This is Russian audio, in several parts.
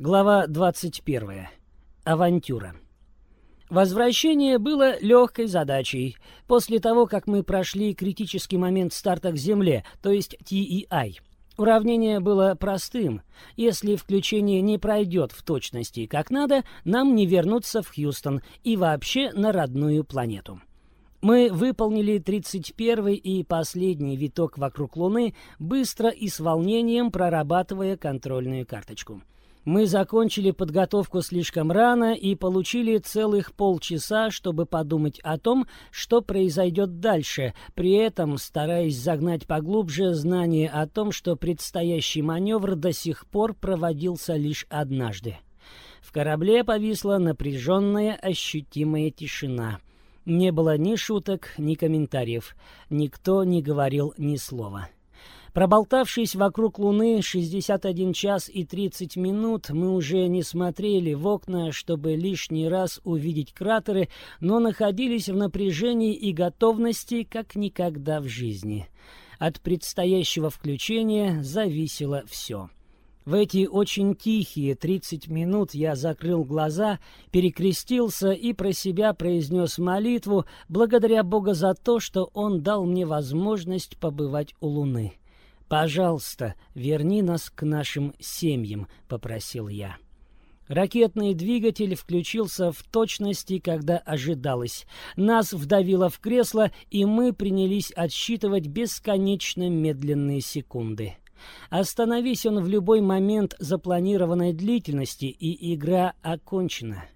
Глава 21. Авантюра. Возвращение было легкой задачей. После того, как мы прошли критический момент старта к Земле, то есть TEI. Уравнение было простым. Если включение не пройдет в точности как надо, нам не вернуться в Хьюстон и вообще на родную планету. Мы выполнили 31 и последний виток вокруг Луны, быстро и с волнением прорабатывая контрольную карточку. Мы закончили подготовку слишком рано и получили целых полчаса, чтобы подумать о том, что произойдет дальше, при этом стараясь загнать поглубже знание о том, что предстоящий маневр до сих пор проводился лишь однажды. В корабле повисла напряженная ощутимая тишина. Не было ни шуток, ни комментариев. Никто не говорил ни слова. Проболтавшись вокруг Луны 61 час и 30 минут, мы уже не смотрели в окна, чтобы лишний раз увидеть кратеры, но находились в напряжении и готовности, как никогда в жизни. От предстоящего включения зависело все. В эти очень тихие 30 минут я закрыл глаза, перекрестился и про себя произнес молитву, благодаря Бога за то, что Он дал мне возможность побывать у Луны. «Пожалуйста, верни нас к нашим семьям», — попросил я. Ракетный двигатель включился в точности, когда ожидалось. Нас вдавило в кресло, и мы принялись отсчитывать бесконечно медленные секунды. Остановись он в любой момент запланированной длительности, и игра окончена.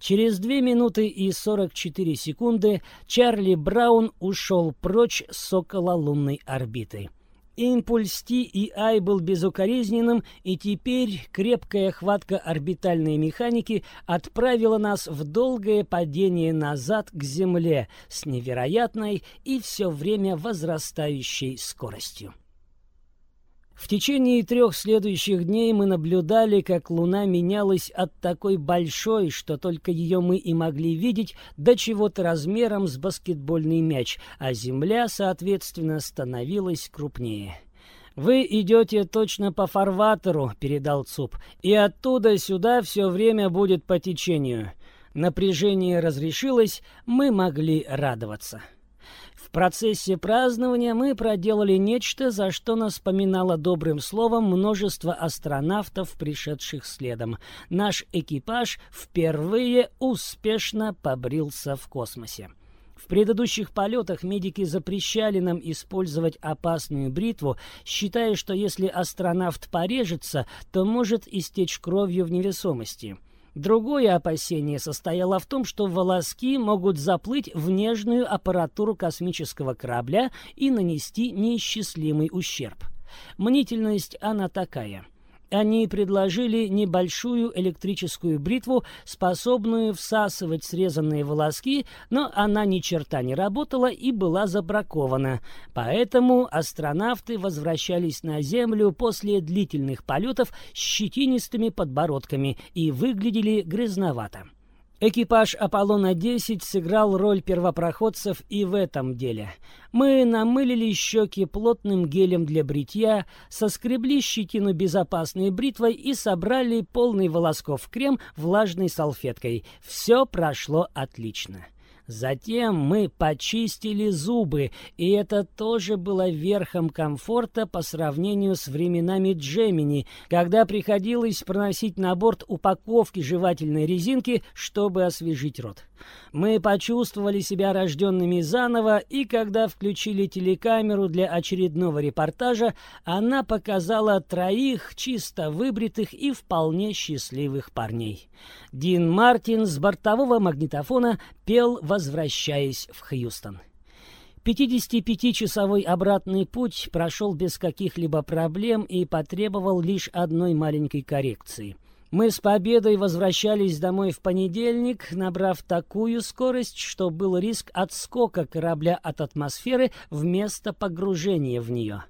Через 2 минуты и 44 секунды Чарли Браун ушел прочь с около лунной орбиты. Импульс Т и I был безукоризненным, и теперь крепкая хватка орбитальной механики отправила нас в долгое падение назад к Земле с невероятной и все время возрастающей скоростью. В течение трех следующих дней мы наблюдали, как Луна менялась от такой большой, что только ее мы и могли видеть, до чего-то размером с баскетбольный мяч, а Земля, соответственно, становилась крупнее. «Вы идете точно по фарватеру», — передал ЦУП, «и оттуда сюда все время будет по течению». Напряжение разрешилось, мы могли радоваться. Процессе празднования мы проделали нечто, за что нас поминало добрым словом множество астронавтов, пришедших следом. Наш экипаж впервые успешно побрился в космосе. В предыдущих полетах медики запрещали нам использовать опасную бритву, считая, что если астронавт порежется, то может истечь кровью в невесомости. Другое опасение состояло в том, что волоски могут заплыть в нежную аппаратуру космического корабля и нанести неисчислимый ущерб. Мнительность она такая. Они предложили небольшую электрическую бритву, способную всасывать срезанные волоски, но она ни черта не работала и была забракована. Поэтому астронавты возвращались на Землю после длительных полетов с щетинистыми подбородками и выглядели грязновато. Экипаж «Аполлона-10» сыграл роль первопроходцев и в этом деле. Мы намылили щеки плотным гелем для бритья, соскребли щетину безопасной бритвой и собрали полный волосков крем влажной салфеткой. Все прошло отлично. Затем мы почистили зубы, и это тоже было верхом комфорта по сравнению с временами Джемини, когда приходилось проносить на борт упаковки жевательной резинки, чтобы освежить рот. Мы почувствовали себя рожденными заново, и когда включили телекамеру для очередного репортажа, она показала троих чисто выбритых и вполне счастливых парней. Дин Мартин с бортового магнитофона пел, возвращаясь в Хьюстон. 55-часовой обратный путь прошел без каких-либо проблем и потребовал лишь одной маленькой коррекции. Мы с победой возвращались домой в понедельник, набрав такую скорость, что был риск отскока корабля от атмосферы вместо погружения в нее.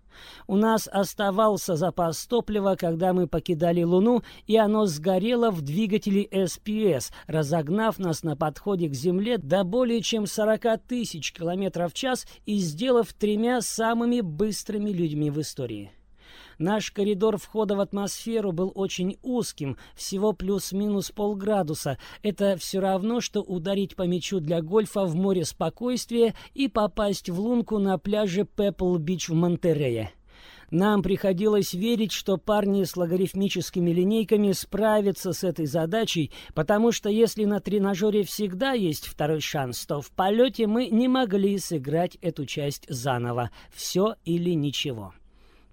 У нас оставался запас топлива, когда мы покидали Луну, и оно сгорело в двигателе СПС, разогнав нас на подходе к Земле до более чем 40 тысяч километров в час и сделав тремя самыми быстрыми людьми в истории. Наш коридор входа в атмосферу был очень узким, всего плюс-минус полградуса. Это все равно, что ударить по мячу для гольфа в море спокойствия и попасть в лунку на пляже Пепл-Бич в Монтерее. Нам приходилось верить, что парни с логарифмическими линейками справятся с этой задачей, потому что если на тренажере всегда есть второй шанс, то в полете мы не могли сыграть эту часть заново. Все или ничего.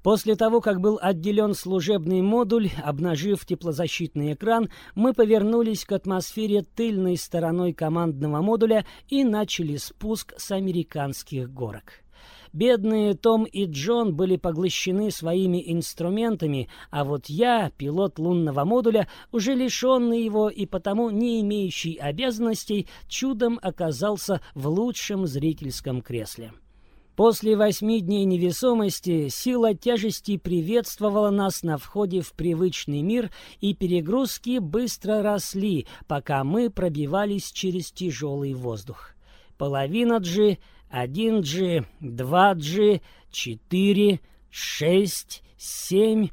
После того, как был отделен служебный модуль, обнажив теплозащитный экран, мы повернулись к атмосфере тыльной стороной командного модуля и начали спуск с американских горок. Бедные Том и Джон были поглощены своими инструментами, а вот я, пилот лунного модуля, уже лишенный его и потому не имеющий обязанностей, чудом оказался в лучшем зрительском кресле. После восьми дней невесомости сила тяжести приветствовала нас на входе в привычный мир, и перегрузки быстро росли, пока мы пробивались через тяжелый воздух. Половина G 1G, 2G, 4, 6, 7.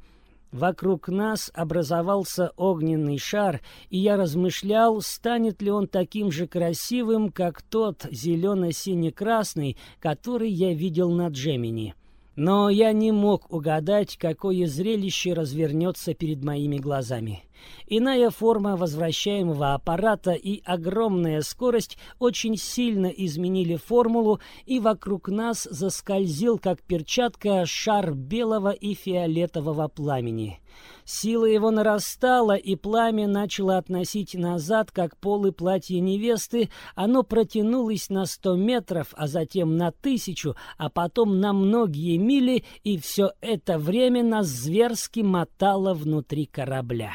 Вокруг нас образовался огненный шар, и я размышлял, станет ли он таким же красивым, как тот зелено-сине-красный, который я видел на Джемини. Но я не мог угадать, какое зрелище развернется перед моими глазами. Иная форма возвращаемого аппарата и огромная скорость очень сильно изменили формулу, и вокруг нас заскользил, как перчатка, шар белого и фиолетового пламени. Сила его нарастала, и пламя начало относить назад, как полы платья невесты. Оно протянулось на сто метров, а затем на тысячу, а потом на многие мили, и все это время нас зверски мотало внутри корабля.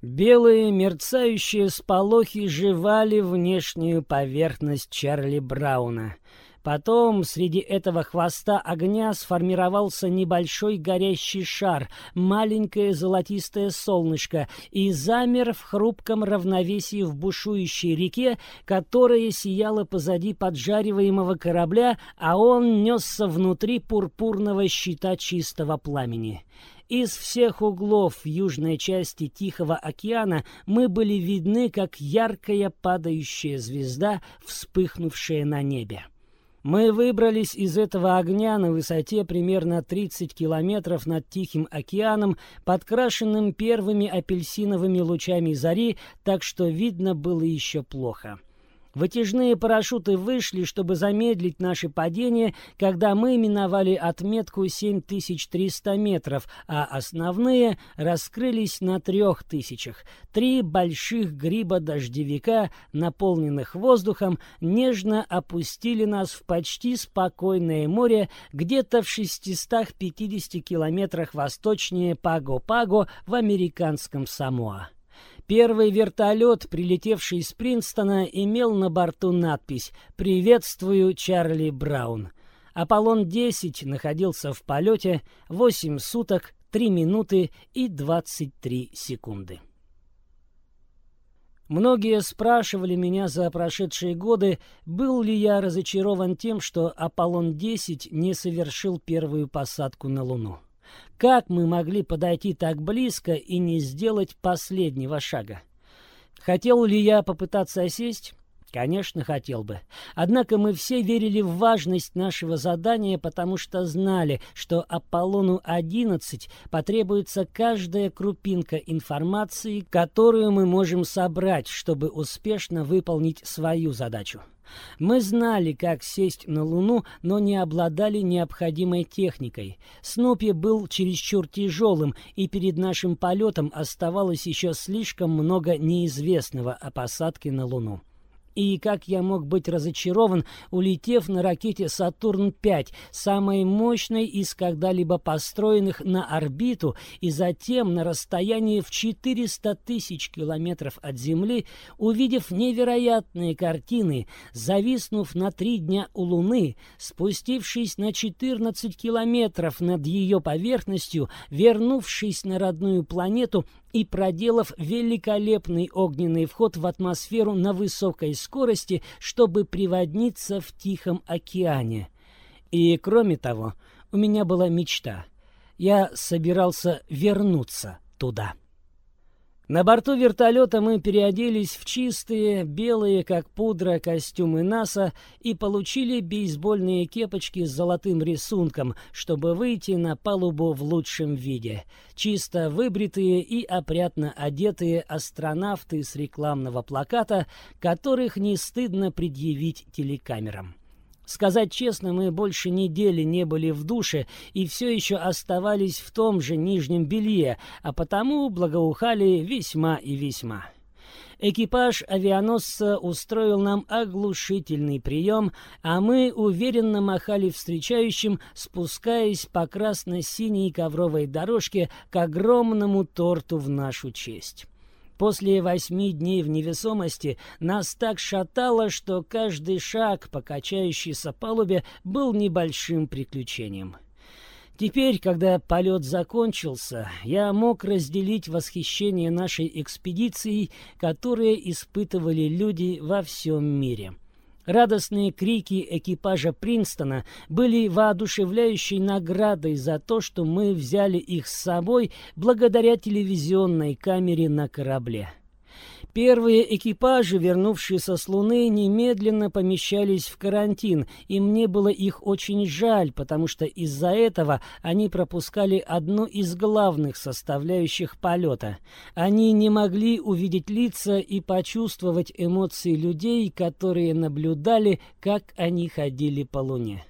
Белые мерцающие сполохи жевали внешнюю поверхность Чарли Брауна. Потом среди этого хвоста огня сформировался небольшой горящий шар, маленькое золотистое солнышко, и замер в хрупком равновесии в бушующей реке, которая сияла позади поджариваемого корабля, а он несся внутри пурпурного щита чистого пламени. Из всех углов южной части Тихого океана мы были видны, как яркая падающая звезда, вспыхнувшая на небе. Мы выбрались из этого огня на высоте примерно 30 километров над Тихим океаном, подкрашенным первыми апельсиновыми лучами зари, так что видно было еще плохо. Вытяжные парашюты вышли, чтобы замедлить наше падение, когда мы миновали отметку 7300 метров, а основные раскрылись на трех тысячах. Три больших гриба-дождевика, наполненных воздухом, нежно опустили нас в почти спокойное море где-то в 650 километрах восточнее Паго-Паго в американском Самоа. Первый вертолет, прилетевший из Принстона, имел на борту надпись «Приветствую, Чарли Браун». Аполлон-10 находился в полете 8 суток, 3 минуты и 23 секунды. Многие спрашивали меня за прошедшие годы, был ли я разочарован тем, что Аполлон-10 не совершил первую посадку на Луну. Как мы могли подойти так близко и не сделать последнего шага? Хотел ли я попытаться осесть? Конечно, хотел бы. Однако мы все верили в важность нашего задания, потому что знали, что Аполлону-11 потребуется каждая крупинка информации, которую мы можем собрать, чтобы успешно выполнить свою задачу. Мы знали, как сесть на Луну, но не обладали необходимой техникой. Снупи был чересчур тяжелым, и перед нашим полетом оставалось еще слишком много неизвестного о посадке на Луну. И как я мог быть разочарован, улетев на ракете «Сатурн-5», самой мощной из когда-либо построенных на орбиту, и затем на расстоянии в 400 тысяч километров от Земли, увидев невероятные картины, зависнув на три дня у Луны, спустившись на 14 километров над ее поверхностью, вернувшись на родную планету и проделав великолепный огненный вход в атмосферу на высокой скорости, чтобы приводниться в Тихом океане. И, кроме того, у меня была мечта. Я собирался вернуться туда. На борту вертолета мы переоделись в чистые, белые, как пудра, костюмы НАСА и получили бейсбольные кепочки с золотым рисунком, чтобы выйти на палубу в лучшем виде. Чисто выбритые и опрятно одетые астронавты с рекламного плаката, которых не стыдно предъявить телекамерам. Сказать честно, мы больше недели не были в душе и все еще оставались в том же нижнем белье, а потому благоухали весьма и весьма. Экипаж авианосца устроил нам оглушительный прием, а мы уверенно махали встречающим, спускаясь по красно-синей ковровой дорожке к огромному торту в нашу честь. После восьми дней в невесомости нас так шатало, что каждый шаг по качающейся палубе был небольшим приключением. Теперь, когда полет закончился, я мог разделить восхищение нашей экспедицией, которые испытывали люди во всем мире. Радостные крики экипажа Принстона были воодушевляющей наградой за то, что мы взяли их с собой благодаря телевизионной камере на корабле. Первые экипажи, вернувшиеся с Луны, немедленно помещались в карантин, и мне было их очень жаль, потому что из-за этого они пропускали одну из главных составляющих полета. Они не могли увидеть лица и почувствовать эмоции людей, которые наблюдали, как они ходили по Луне.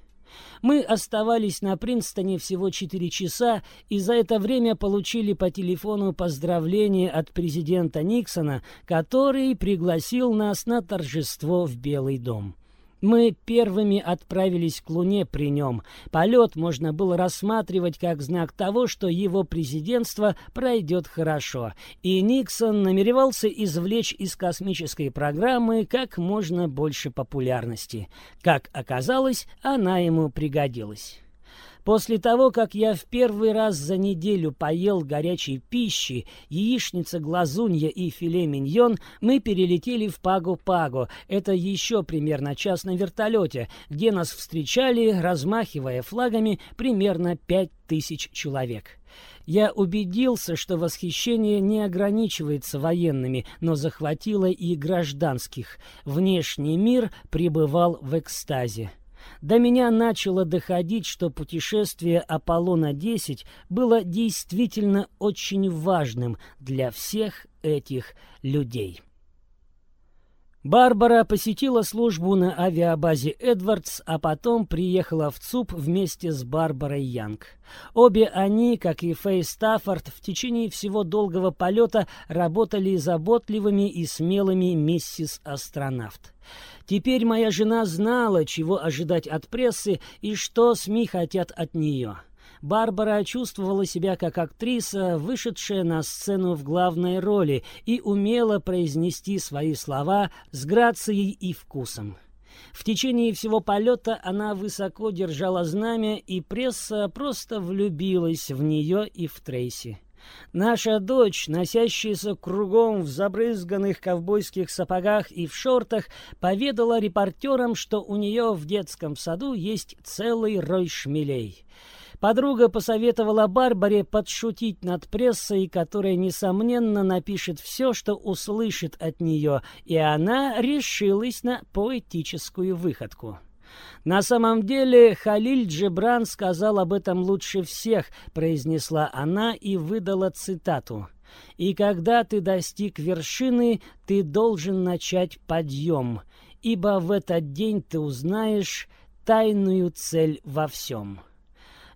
Мы оставались на Принстоне всего 4 часа и за это время получили по телефону поздравление от президента Никсона, который пригласил нас на торжество в Белый дом. Мы первыми отправились к Луне при нем. Полет можно было рассматривать как знак того, что его президентство пройдет хорошо. И Никсон намеревался извлечь из космической программы как можно больше популярности. Как оказалось, она ему пригодилась. После того, как я в первый раз за неделю поел горячей пищи, яичница, глазунья и филе миньон, мы перелетели в Пагу-Пагу. Это еще примерно час на вертолете, где нас встречали, размахивая флагами, примерно пять тысяч человек. Я убедился, что восхищение не ограничивается военными, но захватило и гражданских. Внешний мир пребывал в экстазе. До меня начало доходить, что путешествие Аполлона-10 было действительно очень важным для всех этих людей. Барбара посетила службу на авиабазе «Эдвардс», а потом приехала в ЦУП вместе с Барбарой Янг. Обе они, как и Фэй Стаффорд, в течение всего долгого полета работали заботливыми и смелыми миссис-астронавт. Теперь моя жена знала, чего ожидать от прессы и что СМИ хотят от нее. Барбара чувствовала себя как актриса, вышедшая на сцену в главной роли, и умела произнести свои слова с грацией и вкусом. В течение всего полета она высоко держала знамя, и пресса просто влюбилась в нее и в Трейси. Наша дочь, носящаяся кругом в забрызганных ковбойских сапогах и в шортах, поведала репортерам, что у нее в детском саду есть целый рой шмелей. Подруга посоветовала Барбаре подшутить над прессой, которая, несомненно, напишет все, что услышит от нее, и она решилась на поэтическую выходку. «На самом деле Халиль Джебран сказал об этом лучше всех», — произнесла она и выдала цитату. «И когда ты достиг вершины, ты должен начать подъем, ибо в этот день ты узнаешь тайную цель во всем».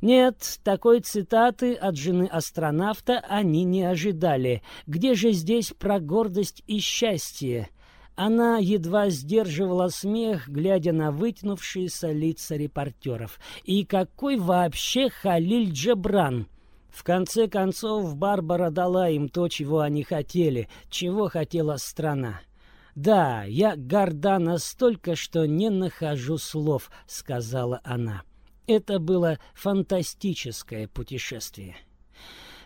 Нет, такой цитаты от жены астронавта они не ожидали. Где же здесь про гордость и счастье? Она едва сдерживала смех, глядя на вытянувшиеся лица репортеров. И какой вообще Халиль Джебран? В конце концов, Барбара дала им то, чего они хотели, чего хотела страна. «Да, я горда настолько, что не нахожу слов», — сказала она. Это было фантастическое путешествие.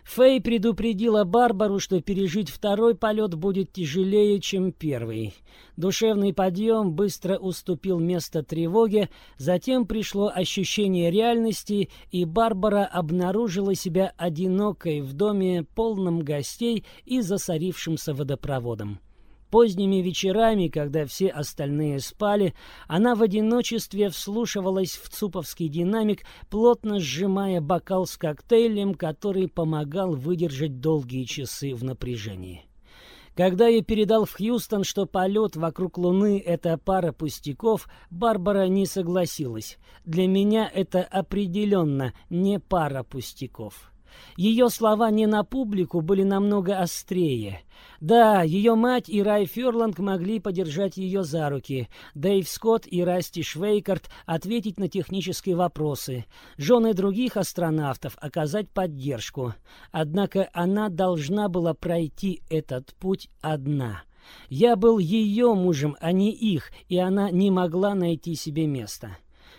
Фэй предупредила Барбару, что пережить второй полет будет тяжелее, чем первый. Душевный подъем быстро уступил место тревоге, затем пришло ощущение реальности, и Барбара обнаружила себя одинокой в доме, полном гостей и засорившимся водопроводом. Поздними вечерами, когда все остальные спали, она в одиночестве вслушивалась в цуповский динамик, плотно сжимая бокал с коктейлем, который помогал выдержать долгие часы в напряжении. Когда я передал в Хьюстон, что полет вокруг Луны — это пара пустяков, Барбара не согласилась. Для меня это определенно не пара пустяков. Ее слова не на публику были намного острее. Да, ее мать и Рай Ферланг могли подержать ее за руки, Дэйв Скотт и Расти Швейкарт ответить на технические вопросы, жены других астронавтов оказать поддержку. Однако она должна была пройти этот путь одна. Я был ее мужем, а не их, и она не могла найти себе места.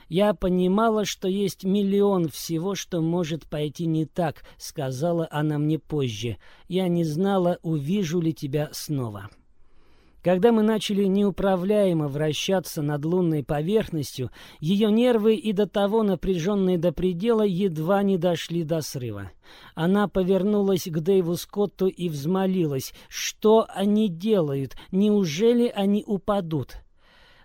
«Я понимала, что есть миллион всего, что может пойти не так», — сказала она мне позже. «Я не знала, увижу ли тебя снова». Когда мы начали неуправляемо вращаться над лунной поверхностью, ее нервы и до того напряженные до предела едва не дошли до срыва. Она повернулась к Дэйву Скотту и взмолилась. «Что они делают? Неужели они упадут?»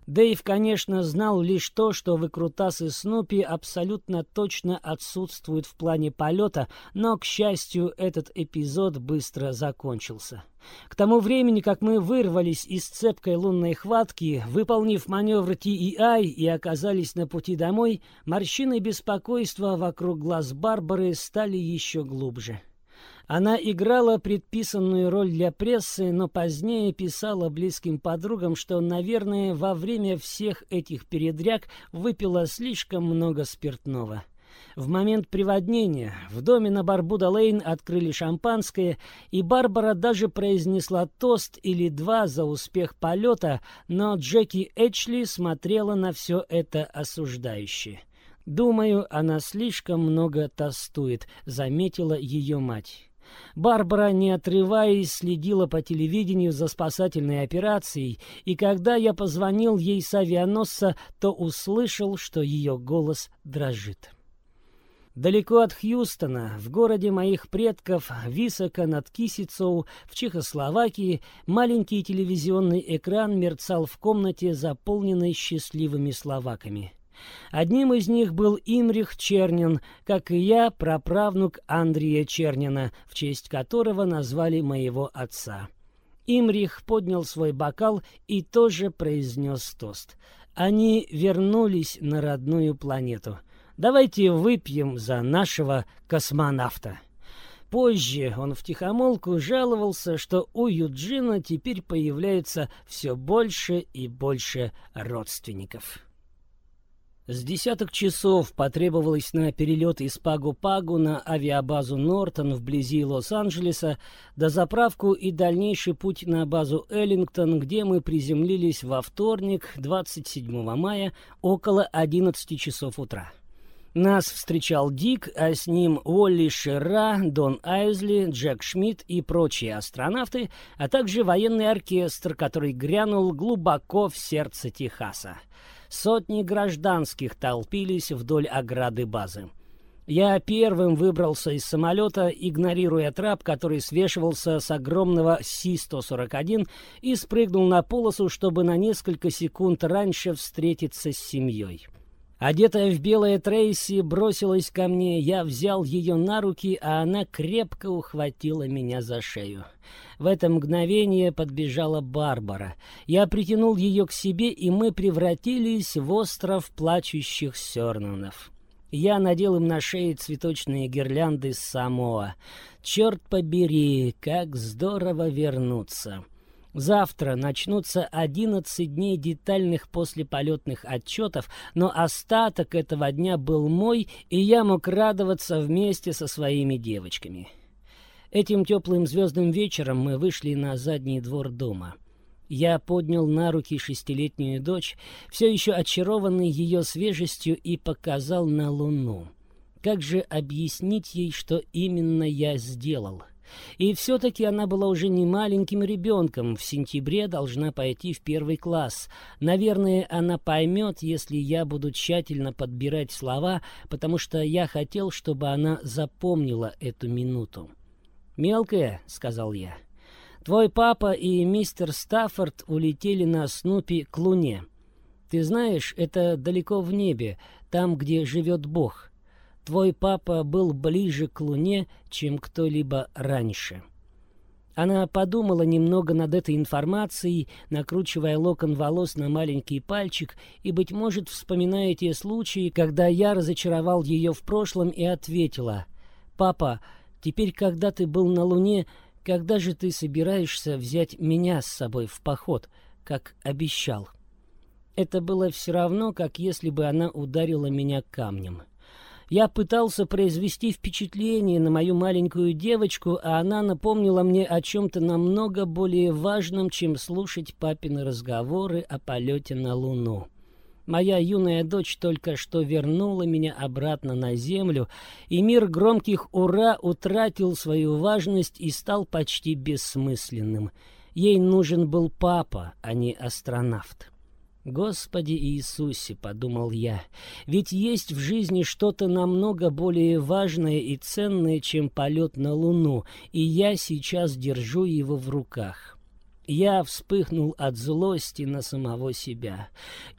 Дэйв, конечно, знал лишь то, что выкрутасы Снупи абсолютно точно отсутствуют в плане полета, но, к счастью, этот эпизод быстро закончился. К тому времени, как мы вырвались из цепкой лунной хватки, выполнив маневр TEI и оказались на пути домой, морщины беспокойства вокруг глаз Барбары стали еще глубже. Она играла предписанную роль для прессы, но позднее писала близким подругам, что, наверное, во время всех этих передряг выпила слишком много спиртного. В момент приводнения в доме на Барбуда-Лейн открыли шампанское, и Барбара даже произнесла тост или два за успех полета, но Джеки Эчли смотрела на все это осуждающе. «Думаю, она слишком много тостует», — заметила ее мать. Барбара, не отрываясь, следила по телевидению за спасательной операцией, и когда я позвонил ей с авианосца, то услышал, что ее голос дрожит. Далеко от Хьюстона, в городе моих предков, высоко над Кисицоу, в Чехословакии, маленький телевизионный экран мерцал в комнате, заполненной счастливыми словаками. Одним из них был Имрих Чернин, как и я, праправнук Андрея Чернина, в честь которого назвали моего отца. Имрих поднял свой бокал и тоже произнес тост. Они вернулись на родную планету. Давайте выпьем за нашего космонавта. Позже он втихомолку жаловался, что у Юджина теперь появляется все больше и больше родственников. С десяток часов потребовалось на перелет из Пагу-Пагу на авиабазу Нортон вблизи Лос-Анджелеса, до заправку и дальнейший путь на базу Эллингтон, где мы приземлились во вторник, 27 мая, около 11 часов утра. Нас встречал Дик, а с ним Уолли Шерра, Дон Айзли, Джек Шмидт и прочие астронавты, а также военный оркестр, который грянул глубоко в сердце Техаса. Сотни гражданских толпились вдоль ограды базы. Я первым выбрался из самолета, игнорируя трап, который свешивался с огромного Си-141, и спрыгнул на полосу, чтобы на несколько секунд раньше встретиться с семьей. Одетая в белое Трейси бросилась ко мне, я взял ее на руки, а она крепко ухватила меня за шею. В это мгновение подбежала Барбара. Я притянул ее к себе, и мы превратились в остров плачущих Сёрнанов. Я надел им на шеи цветочные гирлянды с Самоа. Черт побери, как здорово вернуться! Завтра начнутся 11 дней детальных послеполетных отчетов, но остаток этого дня был мой, и я мог радоваться вместе со своими девочками. Этим теплым звездным вечером мы вышли на задний двор дома. Я поднял на руки шестилетнюю дочь, все еще очарованный ее свежестью, и показал на луну. Как же объяснить ей, что именно я сделал? И все-таки она была уже не маленьким ребенком, в сентябре должна пойти в первый класс. Наверное, она поймет, если я буду тщательно подбирать слова, потому что я хотел, чтобы она запомнила эту минуту. «Мелкая», — сказал я, — «твой папа и мистер Стаффорд улетели на Снупи к Луне. Ты знаешь, это далеко в небе, там, где живет Бог». Твой папа был ближе к Луне, чем кто-либо раньше». Она подумала немного над этой информацией, накручивая локон волос на маленький пальчик, и, быть может, вспоминая те случаи, когда я разочаровал ее в прошлом, и ответила, «Папа, теперь, когда ты был на Луне, когда же ты собираешься взять меня с собой в поход, как обещал?» Это было все равно, как если бы она ударила меня камнем. Я пытался произвести впечатление на мою маленькую девочку, а она напомнила мне о чем-то намного более важном, чем слушать папины разговоры о полете на Луну. Моя юная дочь только что вернула меня обратно на землю, и мир громких «Ура!» утратил свою важность и стал почти бессмысленным. Ей нужен был папа, а не астронавт. «Господи Иисусе», — подумал я, — «ведь есть в жизни что-то намного более важное и ценное, чем полет на Луну, и я сейчас держу его в руках». Я вспыхнул от злости на самого себя.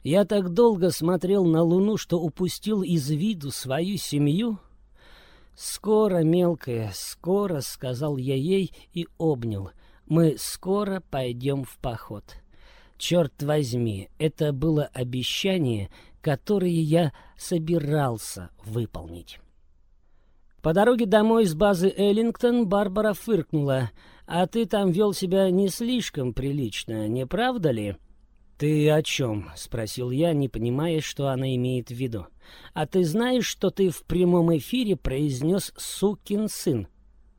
Я так долго смотрел на Луну, что упустил из виду свою семью. «Скоро, мелкая, скоро», — сказал я ей и обнял. «Мы скоро пойдем в поход». Черт возьми, это было обещание, которое я собирался выполнить. По дороге домой с базы Эллингтон Барбара фыркнула. «А ты там вел себя не слишком прилично, не правда ли?» «Ты о чем?» — спросил я, не понимая, что она имеет в виду. «А ты знаешь, что ты в прямом эфире произнес «сукин сын»?»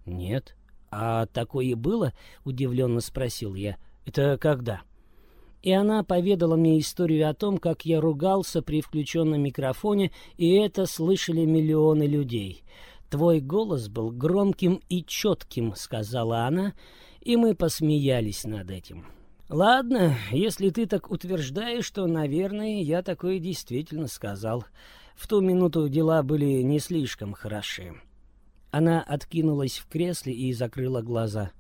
«Нет». «А такое было?» — удивленно спросил я. «Это когда?» И она поведала мне историю о том, как я ругался при включенном микрофоне, и это слышали миллионы людей. «Твой голос был громким и четким», — сказала она, и мы посмеялись над этим. «Ладно, если ты так утверждаешь, то, наверное, я такое действительно сказал. В ту минуту дела были не слишком хороши». Она откинулась в кресле и закрыла глаза.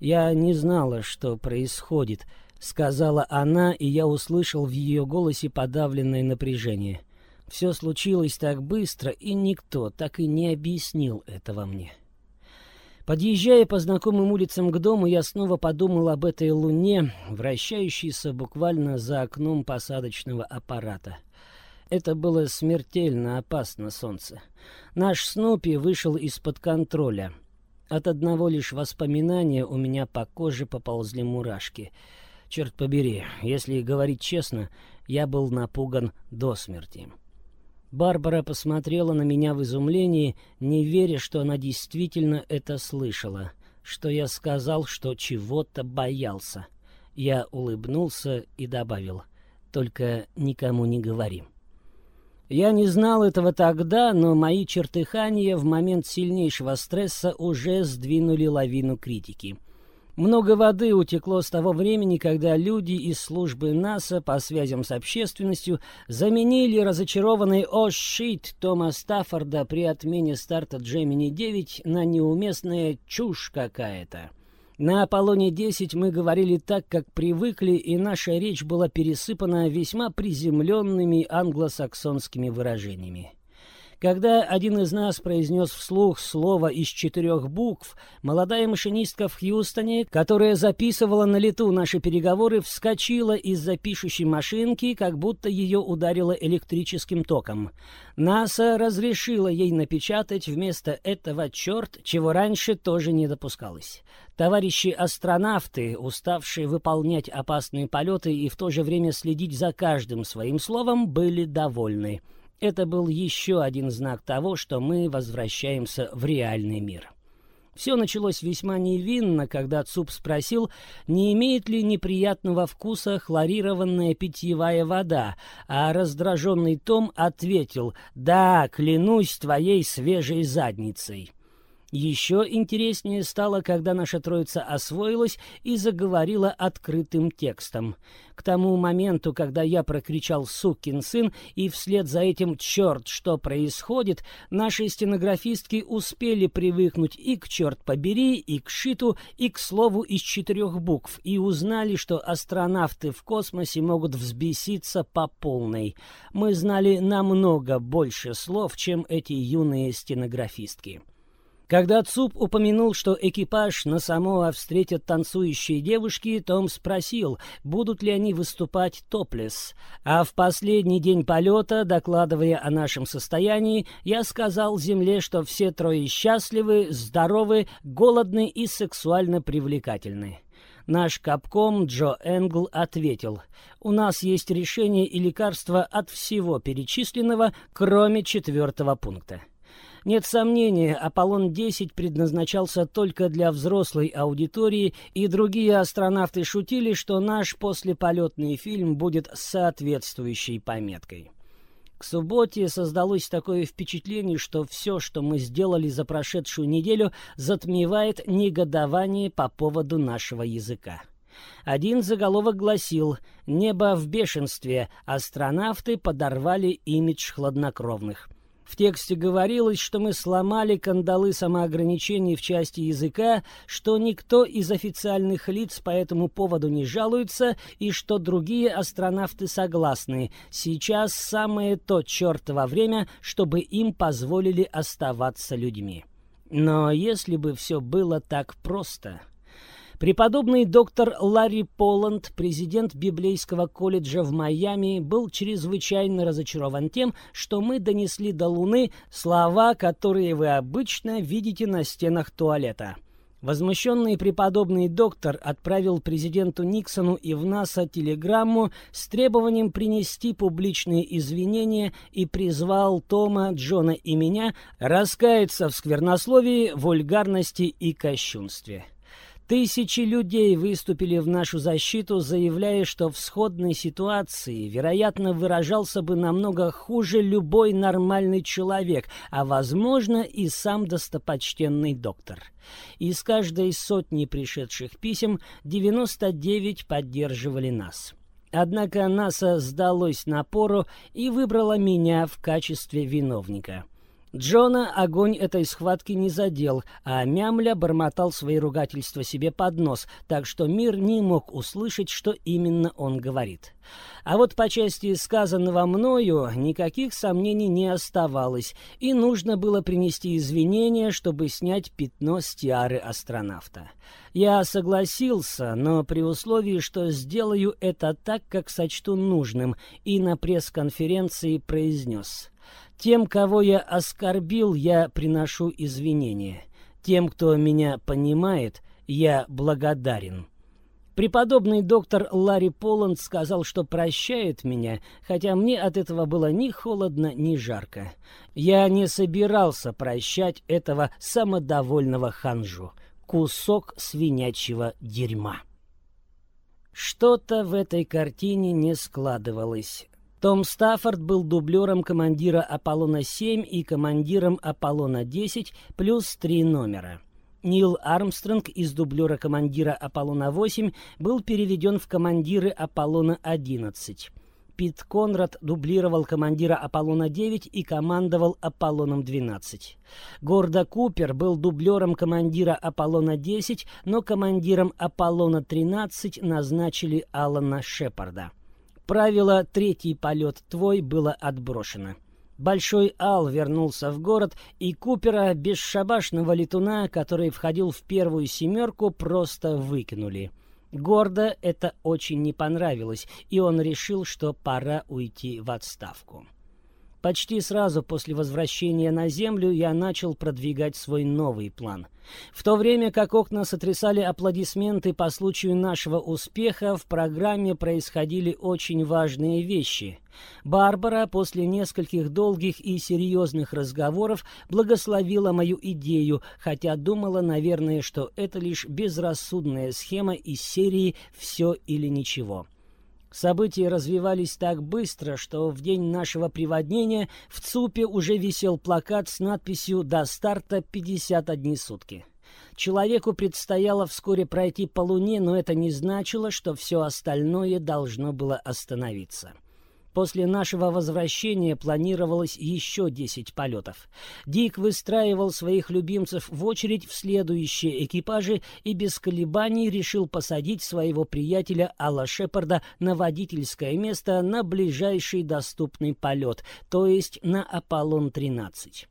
Я не знала, что происходит —— сказала она, и я услышал в ее голосе подавленное напряжение. Все случилось так быстро, и никто так и не объяснил этого мне. Подъезжая по знакомым улицам к дому, я снова подумал об этой луне, вращающейся буквально за окном посадочного аппарата. Это было смертельно опасно солнце. Наш Снупи вышел из-под контроля. От одного лишь воспоминания у меня по коже поползли мурашки — Черт побери, если говорить честно, я был напуган до смерти. Барбара посмотрела на меня в изумлении, не веря, что она действительно это слышала, что я сказал, что чего-то боялся. Я улыбнулся и добавил, «Только никому не говори». Я не знал этого тогда, но мои чертыхания в момент сильнейшего стресса уже сдвинули лавину критики — много воды утекло с того времени, когда люди из службы НАСА по связям с общественностью заменили разочарованный «О, щит» Тома Стаффорда при отмене старта Джемини-9 на неуместная чушь какая-то. На Аполлоне-10 мы говорили так, как привыкли, и наша речь была пересыпана весьма приземленными англосаксонскими выражениями. Когда один из нас произнес вслух слово из четырех букв, молодая машинистка в Хьюстоне, которая записывала на лету наши переговоры, вскочила из-за пишущей машинки, как будто ее ударило электрическим током. НАСА разрешила ей напечатать вместо этого черт, чего раньше тоже не допускалось. Товарищи-астронавты, уставшие выполнять опасные полеты и в то же время следить за каждым своим словом, были довольны. Это был еще один знак того, что мы возвращаемся в реальный мир. Все началось весьма невинно, когда Цуп спросил, не имеет ли неприятного вкуса хлорированная питьевая вода, а раздраженный Том ответил «Да, клянусь твоей свежей задницей». Еще интереснее стало, когда наша троица освоилась и заговорила открытым текстом. К тому моменту, когда я прокричал «сукин сын» и вслед за этим «черт, что происходит», наши стенографистки успели привыкнуть и к «черт побери», и к «шиту», и к слову из четырех букв, и узнали, что астронавты в космосе могут взбеситься по полной. Мы знали намного больше слов, чем эти юные стенографистки. Когда Цуп упомянул, что экипаж на Самоа встретят танцующие девушки, Том спросил, будут ли они выступать топлес. А в последний день полета, докладывая о нашем состоянии, я сказал Земле, что все трое счастливы, здоровы, голодны и сексуально привлекательны. Наш капком Джо Энгл ответил, «У нас есть решение и лекарство от всего перечисленного, кроме четвертого пункта». Нет сомнения, Аполлон-10 предназначался только для взрослой аудитории, и другие астронавты шутили, что наш послеполетный фильм будет соответствующей пометкой. К субботе создалось такое впечатление, что все, что мы сделали за прошедшую неделю, затмевает негодование по поводу нашего языка. Один заголовок гласил «Небо в бешенстве. Астронавты подорвали имидж хладнокровных». В тексте говорилось, что мы сломали кандалы самоограничений в части языка, что никто из официальных лиц по этому поводу не жалуется и что другие астронавты согласны. Сейчас самое то чертово время, чтобы им позволили оставаться людьми. Но если бы все было так просто... Преподобный доктор Ларри Поланд, президент Библейского колледжа в Майами, был чрезвычайно разочарован тем, что мы донесли до Луны слова, которые вы обычно видите на стенах туалета. Возмущенный преподобный доктор отправил президенту Никсону и в НАСА телеграмму с требованием принести публичные извинения и призвал Тома, Джона и меня раскаяться в сквернословии, вульгарности и кощунстве. Тысячи людей выступили в нашу защиту, заявляя, что в сходной ситуации, вероятно, выражался бы намного хуже любой нормальный человек, а, возможно, и сам достопочтенный доктор. Из каждой сотни пришедших писем 99 поддерживали нас. Однако НАСА сдалось напору и выбрала меня в качестве виновника. Джона огонь этой схватки не задел, а Мямля бормотал свои ругательства себе под нос, так что мир не мог услышать, что именно он говорит. А вот по части сказанного мною никаких сомнений не оставалось, и нужно было принести извинения, чтобы снять пятно с тиары астронавта. Я согласился, но при условии, что сделаю это так, как сочту нужным, и на пресс-конференции произнес — тем, кого я оскорбил, я приношу извинения. Тем, кто меня понимает, я благодарен. Преподобный доктор Ларри Поланд сказал, что прощает меня, хотя мне от этого было ни холодно, ни жарко. Я не собирался прощать этого самодовольного ханжу. Кусок свинячьего дерьма. Что-то в этой картине не складывалось. Том Стаффорд был дублером командира Аполлона-7 и командиром Аполлона-10 плюс три номера. Нил Армстронг из дублера командира Аполлона-8 был переведен в командиры Аполлона-11. Пит Конрад дублировал командира Аполлона-9 и командовал Аполлоном-12. Гордо Купер был дублером командира Аполлона-10, но командиром Аполлона-13 назначили Алана Шепарда. Правило «третий полет твой» было отброшено. Большой Ал вернулся в город, и Купера, бесшабашного летуна, который входил в первую семерку, просто выкинули. Гордо это очень не понравилось, и он решил, что пора уйти в отставку. Почти сразу после возвращения на Землю я начал продвигать свой новый план. В то время как окна сотрясали аплодисменты по случаю нашего успеха, в программе происходили очень важные вещи. Барбара после нескольких долгих и серьезных разговоров благословила мою идею, хотя думала, наверное, что это лишь безрассудная схема из серии «все или ничего». События развивались так быстро, что в день нашего приводнения в ЦУПе уже висел плакат с надписью «До старта 51 сутки». Человеку предстояло вскоре пройти по Луне, но это не значило, что все остальное должно было остановиться. После нашего возвращения планировалось еще десять полетов. Дик выстраивал своих любимцев в очередь в следующие экипажи и без колебаний решил посадить своего приятеля Алла Шепарда на водительское место на ближайший доступный полет, то есть на Аполлон-13.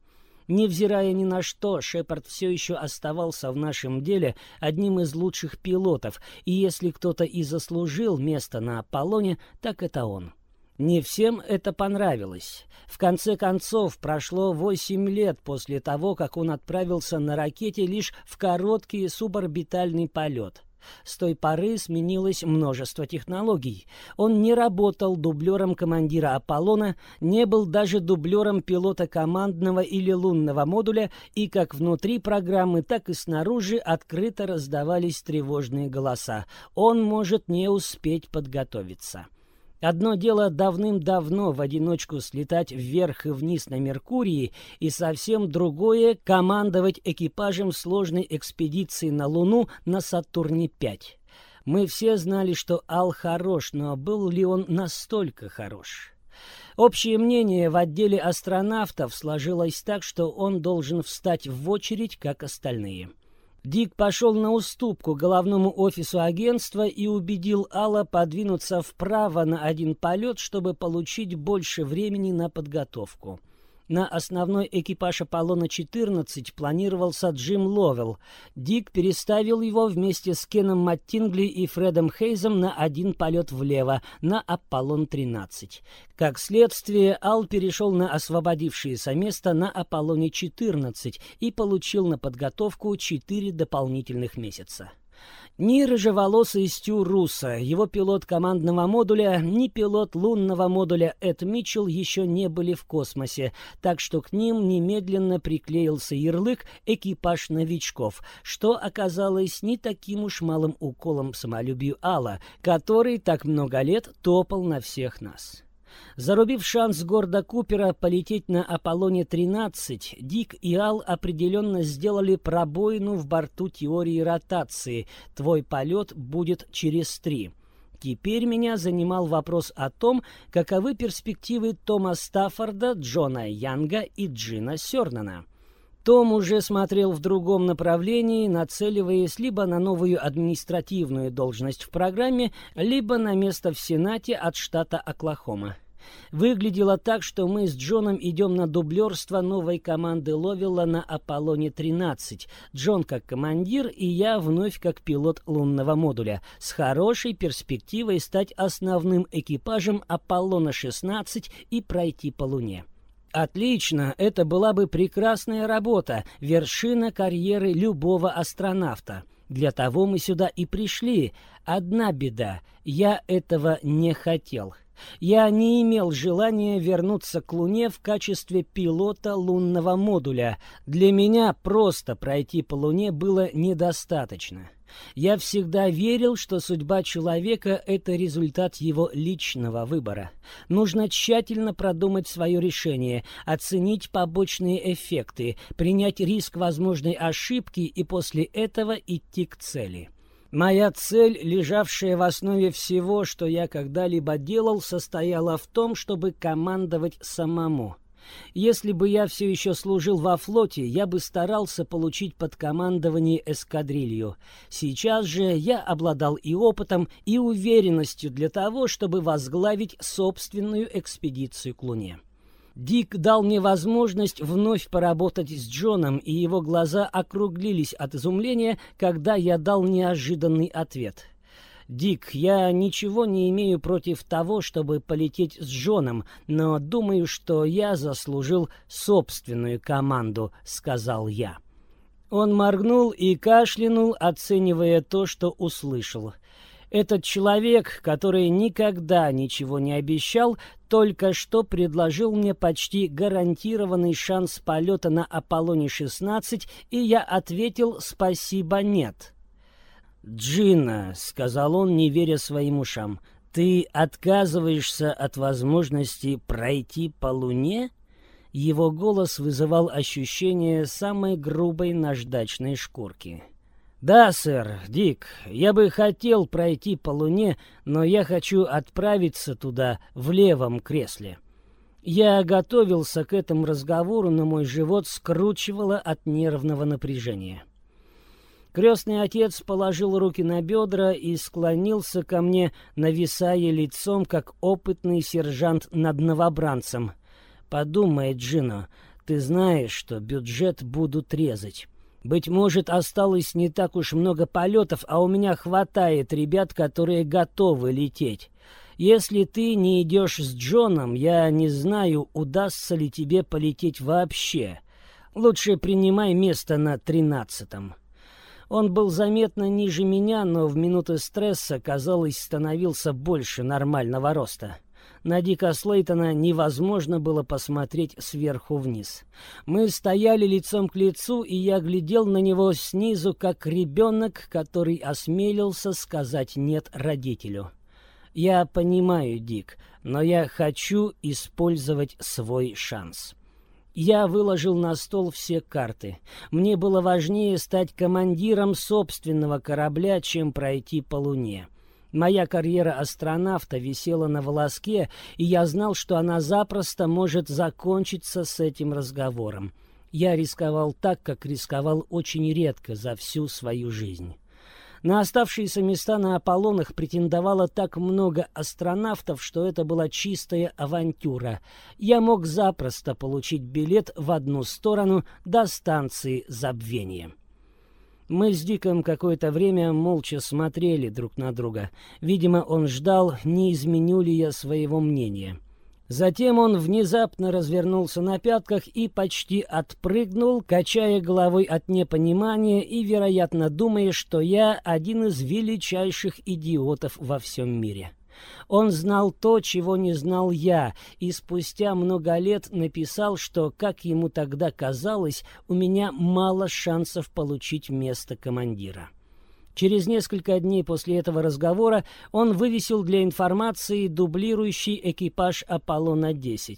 Невзирая ни на что, Шепард все еще оставался в нашем деле одним из лучших пилотов, и если кто-то и заслужил место на Аполлоне, так это он. Не всем это понравилось. В конце концов, прошло восемь лет после того, как он отправился на ракете лишь в короткий суборбитальный полет. С той поры сменилось множество технологий. Он не работал дублером командира Аполлона, не был даже дублером пилота командного или лунного модуля, и как внутри программы, так и снаружи открыто раздавались тревожные голоса. Он может не успеть подготовиться. Одно дело давным-давно в одиночку слетать вверх и вниз на Меркурии, и совсем другое — командовать экипажем сложной экспедиции на Луну на Сатурне-5. Мы все знали, что Ал хорош, но был ли он настолько хорош? Общее мнение в отделе астронавтов сложилось так, что он должен встать в очередь, как остальные. Дик пошел на уступку головному офису агентства и убедил Алла подвинуться вправо на один полет, чтобы получить больше времени на подготовку. На основной экипаж Аполлона-14 планировался Джим Ловелл. Дик переставил его вместе с Кеном Маттингли и Фредом Хейзом на один полет влево, на Аполлон-13. Как следствие, Ал перешел на освободившееся место на Аполлоне-14 и получил на подготовку четыре дополнительных месяца. Ни рыжеволосый Стю Руссо, его пилот командного модуля, ни пилот лунного модуля Эд Митчелл еще не были в космосе, так что к ним немедленно приклеился ярлык «экипаж новичков», что оказалось не таким уж малым уколом самолюбию Алла, который так много лет топал на всех нас. Зарубив шанс Горда Купера полететь на Аполлоне-13, Дик и Ал определенно сделали пробоину в борту теории ротации. Твой полет будет через три. Теперь меня занимал вопрос о том, каковы перспективы Тома Стаффорда, Джона Янга и Джина Сёрнана. Том уже смотрел в другом направлении, нацеливаясь либо на новую административную должность в программе, либо на место в Сенате от штата Оклахома. Выглядело так, что мы с Джоном идем на дублерство новой команды Ловела на Аполлоне-13. Джон как командир и я вновь как пилот лунного модуля, с хорошей перспективой стать основным экипажем Аполлона-16 и пройти по Луне. Отлично, это была бы прекрасная работа, вершина карьеры любого астронавта. Для того мы сюда и пришли. Одна беда, я этого не хотел. Я не имел желания вернуться к Луне в качестве пилота лунного модуля. Для меня просто пройти по Луне было недостаточно. Я всегда верил, что судьба человека — это результат его личного выбора. Нужно тщательно продумать свое решение, оценить побочные эффекты, принять риск возможной ошибки и после этого идти к цели. Моя цель, лежавшая в основе всего, что я когда-либо делал, состояла в том, чтобы командовать самому. Если бы я все еще служил во флоте, я бы старался получить под командование эскадрилью. Сейчас же я обладал и опытом, и уверенностью для того, чтобы возглавить собственную экспедицию к Луне. Дик дал мне возможность вновь поработать с Джоном, и его глаза округлились от изумления, когда я дал неожиданный ответ. «Дик, я ничего не имею против того, чтобы полететь с Джоном, но думаю, что я заслужил собственную команду», — сказал я. Он моргнул и кашлянул, оценивая то, что услышал. Этот человек, который никогда ничего не обещал, только что предложил мне почти гарантированный шанс полета на Аполлоне-16, и я ответил «спасибо, нет». «Джина», — сказал он, не веря своим ушам, — «ты отказываешься от возможности пройти по Луне?» Его голос вызывал ощущение самой грубой наждачной шкурки. «Да, сэр, Дик, я бы хотел пройти по Луне, но я хочу отправиться туда в левом кресле». Я готовился к этому разговору, но мой живот скручивало от нервного напряжения. Крестный отец положил руки на бедра и склонился ко мне, нависая лицом, как опытный сержант над новобранцем. «Подумай, Джино, ты знаешь, что бюджет будут резать. Быть может, осталось не так уж много полетов, а у меня хватает ребят, которые готовы лететь. Если ты не идешь с Джоном, я не знаю, удастся ли тебе полететь вообще. Лучше принимай место на тринадцатом». Он был заметно ниже меня, но в минуты стресса, казалось, становился больше нормального роста. На Дика Слейтона невозможно было посмотреть сверху вниз. Мы стояли лицом к лицу, и я глядел на него снизу, как ребенок, который осмелился сказать «нет» родителю. «Я понимаю, Дик, но я хочу использовать свой шанс». Я выложил на стол все карты. Мне было важнее стать командиром собственного корабля, чем пройти по Луне. Моя карьера астронавта висела на волоске, и я знал, что она запросто может закончиться с этим разговором. Я рисковал так, как рисковал очень редко за всю свою жизнь. На оставшиеся места на Аполлонах претендовало так много астронавтов, что это была чистая авантюра. Я мог запросто получить билет в одну сторону до станции забвения. Мы с Диком какое-то время молча смотрели друг на друга. Видимо, он ждал, не изменю ли я своего мнения. Затем он внезапно развернулся на пятках и почти отпрыгнул, качая головой от непонимания и, вероятно, думая, что я один из величайших идиотов во всем мире. Он знал то, чего не знал я, и спустя много лет написал, что, как ему тогда казалось, у меня мало шансов получить место командира. Через несколько дней после этого разговора он вывесил для информации дублирующий экипаж «Аполлона-10».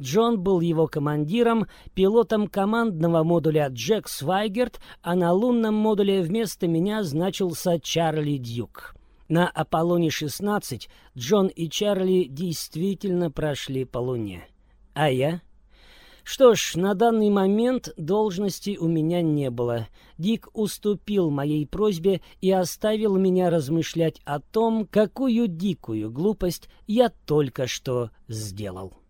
Джон был его командиром, пилотом командного модуля Джек Свайгерт, а на лунном модуле вместо меня значился Чарли Дьюк. На «Аполлоне-16» Джон и Чарли действительно прошли по Луне. А я? Что ж, на данный момент должности у меня не было. Дик уступил моей просьбе и оставил меня размышлять о том, какую дикую глупость я только что сделал.